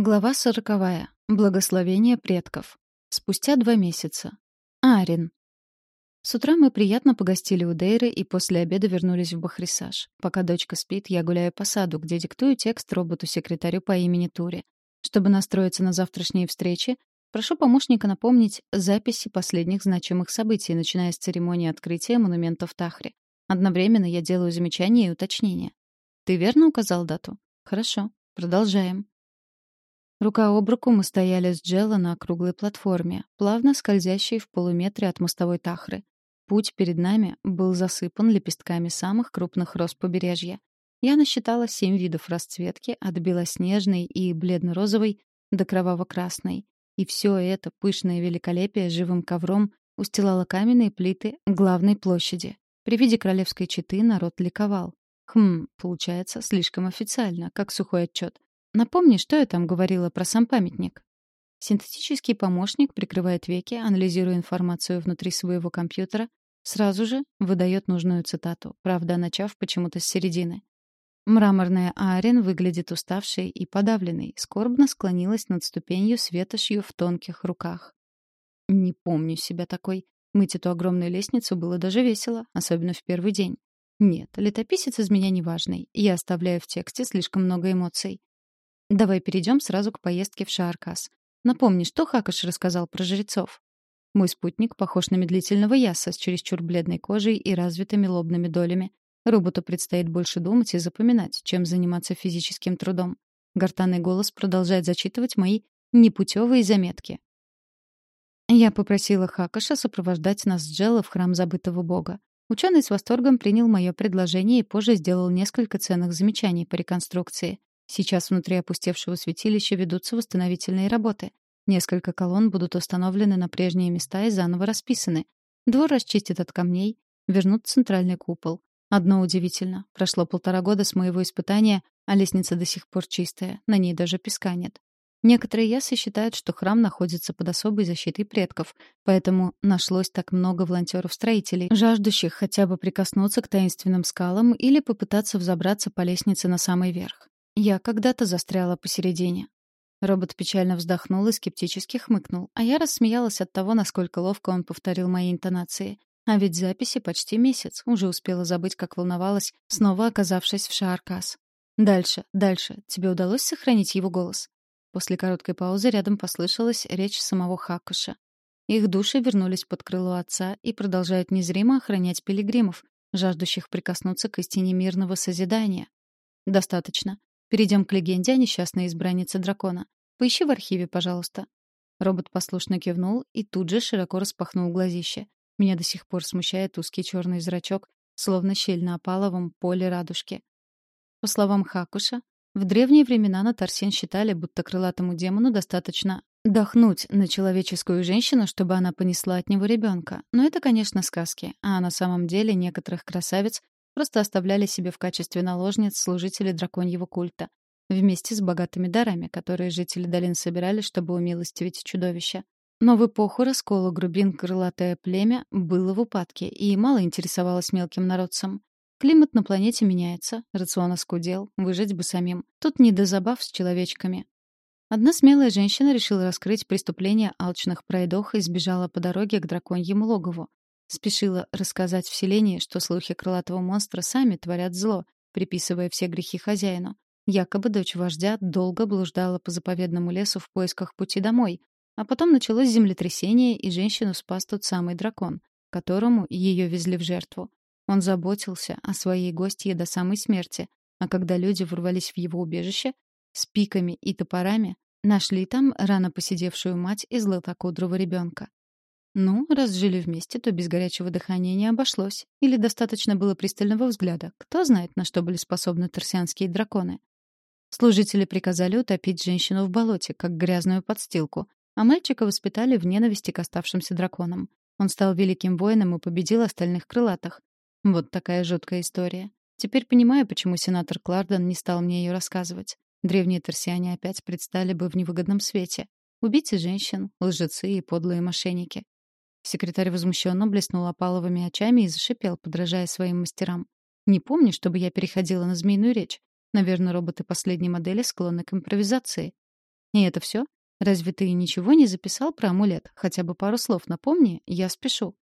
Глава сороковая. Благословение предков. Спустя два месяца. Арин. С утра мы приятно погостили у Дейры и после обеда вернулись в Бахрисаж. Пока дочка спит, я гуляю по саду, где диктую текст роботу-секретарю по имени Тури. Чтобы настроиться на завтрашние встречи, прошу помощника напомнить записи последних значимых событий, начиная с церемонии открытия монумента в Тахре. Одновременно я делаю замечания и уточнения. «Ты верно указал дату?» «Хорошо. Продолжаем». Рука об руку мы стояли с Джелла на круглой платформе, плавно скользящей в полуметре от мостовой Тахры. Путь перед нами был засыпан лепестками самых крупных роз побережья. Я насчитала семь видов расцветки, от белоснежной и бледно-розовой до кроваво-красной. И все это пышное великолепие живым ковром устилало каменные плиты главной площади. При виде королевской четы народ ликовал. Хм, получается, слишком официально, как сухой отчет. Напомни, что я там говорила про сам памятник. Синтетический помощник прикрывает веки, анализируя информацию внутри своего компьютера, сразу же выдает нужную цитату, правда, начав почему-то с середины. Мраморная Арен выглядит уставшей и подавленной, скорбно склонилась над ступенью с ветошью в тонких руках. Не помню себя такой. Мыть эту огромную лестницу было даже весело, особенно в первый день. Нет, летописец из меня неважный. Я оставляю в тексте слишком много эмоций. Давай перейдем сразу к поездке в Шааркас. Напомни, что Хакаш рассказал про жрецов. Мой спутник похож на медлительного яса с чересчур бледной кожей и развитыми лобными долями. Роботу предстоит больше думать и запоминать, чем заниматься физическим трудом. Гортанный голос продолжает зачитывать мои непутевые заметки. Я попросила Хакаша сопровождать нас с Джелла в храм забытого бога. Ученый с восторгом принял мое предложение и позже сделал несколько ценных замечаний по реконструкции. Сейчас внутри опустевшего святилища ведутся восстановительные работы. Несколько колонн будут установлены на прежние места и заново расписаны. Двор расчистят от камней, вернут центральный купол. Одно удивительно. Прошло полтора года с моего испытания, а лестница до сих пор чистая. На ней даже песка нет. Некоторые ясы считают, что храм находится под особой защитой предков, поэтому нашлось так много волонтеров-строителей, жаждущих хотя бы прикоснуться к таинственным скалам или попытаться взобраться по лестнице на самый верх. Я когда-то застряла посередине. Робот печально вздохнул и скептически хмыкнул, а я рассмеялась от того, насколько ловко он повторил мои интонации. А ведь записи почти месяц, уже успела забыть, как волновалась, снова оказавшись в Шааркас. «Дальше, дальше. Тебе удалось сохранить его голос?» После короткой паузы рядом послышалась речь самого Хакуша. Их души вернулись под крыло отца и продолжают незримо охранять пилигримов, жаждущих прикоснуться к истине мирного созидания. «Достаточно. Перейдем к легенде о несчастной избраннице дракона. Поищи в архиве, пожалуйста». Робот послушно кивнул и тут же широко распахнул глазище. Меня до сих пор смущает узкий черный зрачок, словно щель на опаловом поле радужки. По словам Хакуша, в древние времена на Тарсен считали, будто крылатому демону достаточно дохнуть на человеческую женщину, чтобы она понесла от него ребенка. Но это, конечно, сказки, а на самом деле некоторых красавиц просто оставляли себе в качестве наложниц служители драконьего культа, вместе с богатыми дарами, которые жители долин собирали, чтобы умилостивить чудовища. Но в эпоху раскола грубин крылатое племя было в упадке и мало интересовалось мелким народцам. Климат на планете меняется, рацион оскудел, выжить бы самим. Тут не до забав с человечками. Одна смелая женщина решила раскрыть преступление алчных пройдох и сбежала по дороге к драконьему логову. Спешила рассказать в селении, что слухи крылатого монстра сами творят зло, приписывая все грехи хозяину. Якобы дочь вождя долго блуждала по заповедному лесу в поисках пути домой, а потом началось землетрясение, и женщину спас тот самый дракон, которому ее везли в жертву. Он заботился о своей гостье до самой смерти, а когда люди ворвались в его убежище, с пиками и топорами, нашли там рано посидевшую мать и златокудрого ребенка. Ну, раз жили вместе, то без горячего дыхания не обошлось. Или достаточно было пристального взгляда. Кто знает, на что были способны торсианские драконы. Служители приказали утопить женщину в болоте, как грязную подстилку, а мальчика воспитали в ненависти к оставшимся драконам. Он стал великим воином и победил остальных крылатых. Вот такая жуткая история. Теперь понимаю, почему сенатор Кларден не стал мне ее рассказывать. Древние торсиане опять предстали бы в невыгодном свете. Убийцы женщин, лжецы и подлые мошенники. Секретарь возмущенно блеснул опаловыми очами и зашипел, подражая своим мастерам. «Не помню, чтобы я переходила на змеиную речь. Наверное, роботы последней модели склонны к импровизации». И это все? Разве ты ничего не записал про амулет? Хотя бы пару слов напомни, я спешу.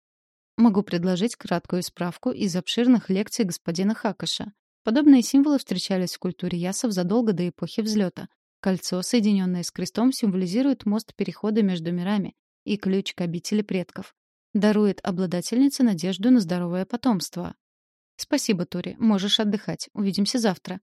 Могу предложить краткую справку из обширных лекций господина Хакаша. Подобные символы встречались в культуре ясов задолго до эпохи взлета. Кольцо, соединенное с крестом, символизирует мост перехода между мирами и ключ к обители предков. Дарует обладательнице надежду на здоровое потомство. «Спасибо, Тури. Можешь отдыхать. Увидимся завтра».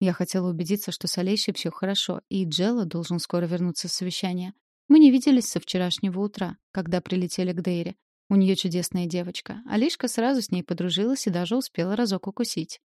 Я хотела убедиться, что с Олейшей все хорошо, и Джелла должен скоро вернуться с совещания. Мы не виделись со вчерашнего утра, когда прилетели к Дейре. У нее чудесная девочка. Алишка сразу с ней подружилась и даже успела разок укусить.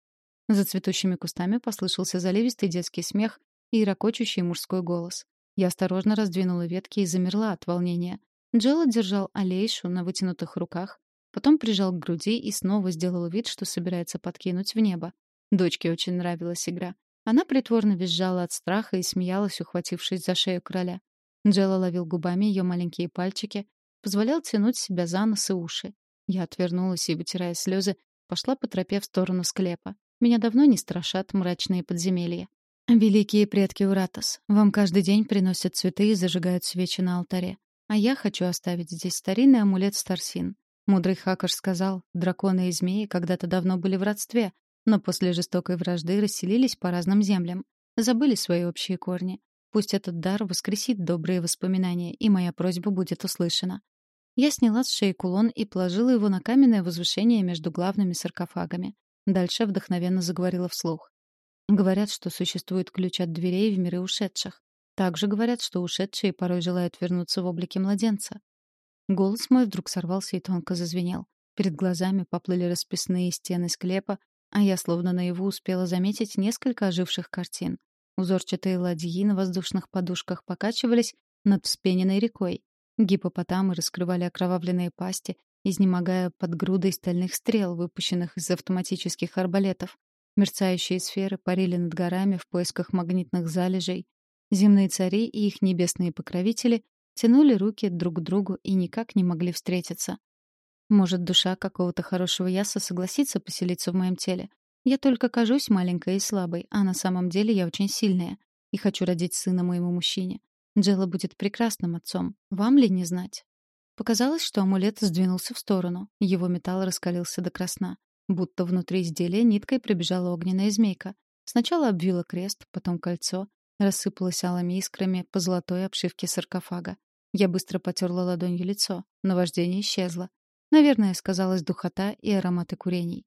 За цветущими кустами послышался заливистый детский смех и ракочущий мужской голос. Я осторожно раздвинула ветки и замерла от волнения. Джелла держал Алейшу на вытянутых руках, потом прижал к груди и снова сделал вид, что собирается подкинуть в небо. Дочке очень нравилась игра. Она притворно визжала от страха и смеялась, ухватившись за шею короля. Джелла ловил губами ее маленькие пальчики, позволял тянуть себя за нос и уши. Я отвернулась и, вытирая слезы, пошла по тропе в сторону склепа. Меня давно не страшат мрачные подземелья. Великие предки Уратос, вам каждый день приносят цветы и зажигают свечи на алтаре. А я хочу оставить здесь старинный амулет Старсин. Мудрый Хакаш сказал, драконы и змеи когда-то давно были в родстве, но после жестокой вражды расселились по разным землям, забыли свои общие корни. Пусть этот дар воскресит добрые воспоминания, и моя просьба будет услышана. Я сняла с шеи кулон и положила его на каменное возвышение между главными саркофагами. Дальше вдохновенно заговорила вслух. Говорят, что существует ключ от дверей в миры ушедших. Также говорят, что ушедшие порой желают вернуться в облике младенца. Голос мой вдруг сорвался и тонко зазвенел. Перед глазами поплыли расписные стены склепа, а я словно наяву успела заметить несколько оживших картин. Узорчатые ладьи на воздушных подушках покачивались над вспененной рекой. Гипопотамы раскрывали окровавленные пасти, изнемогая под грудой стальных стрел, выпущенных из автоматических арбалетов. Мерцающие сферы парили над горами в поисках магнитных залежей. Земные цари и их небесные покровители тянули руки друг к другу и никак не могли встретиться. Может, душа какого-то хорошего яса согласится поселиться в моем теле. Я только кажусь маленькой и слабой, а на самом деле я очень сильная и хочу родить сына моему мужчине. Джелла будет прекрасным отцом. Вам ли не знать? Показалось, что амулет сдвинулся в сторону. Его металл раскалился до красна. Будто внутри изделия ниткой пробежала огненная змейка. Сначала обвила крест, потом кольцо, рассыпалась алыми искрами по золотой обшивке саркофага. Я быстро потерла ладонью лицо. Наваждение исчезло. Наверное, сказалась духота и ароматы курений.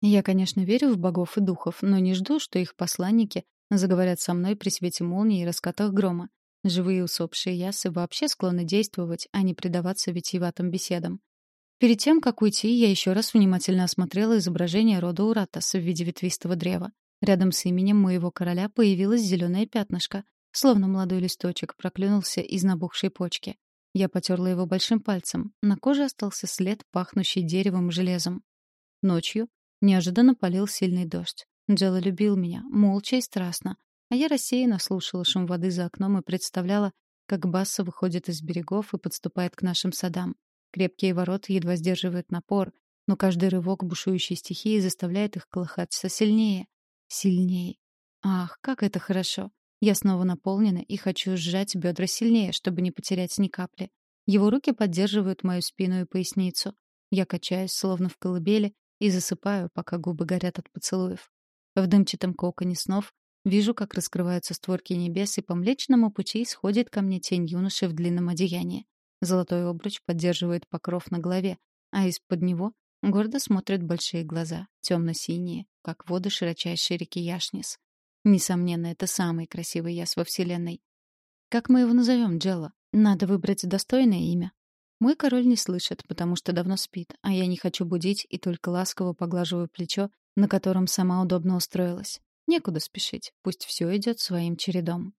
Я, конечно, верю в богов и духов, но не жду, что их посланники заговорят со мной при свете молнии и раскатах грома. Живые усопшие ясы вообще склонны действовать, а не предаваться витиеватым беседам. Перед тем, как уйти, я еще раз внимательно осмотрела изображение рода Уратас в виде ветвистого древа. Рядом с именем моего короля появилось зеленое пятнышко, словно молодой листочек проклюнулся из набухшей почки. Я потерла его большим пальцем. На коже остался след, пахнущий деревом и железом. Ночью неожиданно полил сильный дождь. Джелла любил меня, молча и страстно, а я рассеянно слушала шум воды за окном и представляла, как Басса выходит из берегов и подступает к нашим садам. Крепкие ворота едва сдерживают напор, но каждый рывок бушующей стихии заставляет их колыхаться сильнее. Сильнее. Ах, как это хорошо. Я снова наполнена и хочу сжать бедра сильнее, чтобы не потерять ни капли. Его руки поддерживают мою спину и поясницу. Я качаюсь, словно в колыбели, и засыпаю, пока губы горят от поцелуев. В дымчатом коконе снов Вижу, как раскрываются створки небес, и по Млечному пути сходит ко мне тень юноши в длинном одеянии. Золотой обруч поддерживает покров на голове, а из-под него гордо смотрят большие глаза, темно-синие, как воды широчайшей реки Яшнис. Несомненно, это самый красивый яс во Вселенной. Как мы его назовем, Джелла? Надо выбрать достойное имя. Мой король не слышит, потому что давно спит, а я не хочу будить и только ласково поглаживаю плечо, на котором сама удобно устроилась. Некуда спешить, пусть все идет своим чередом.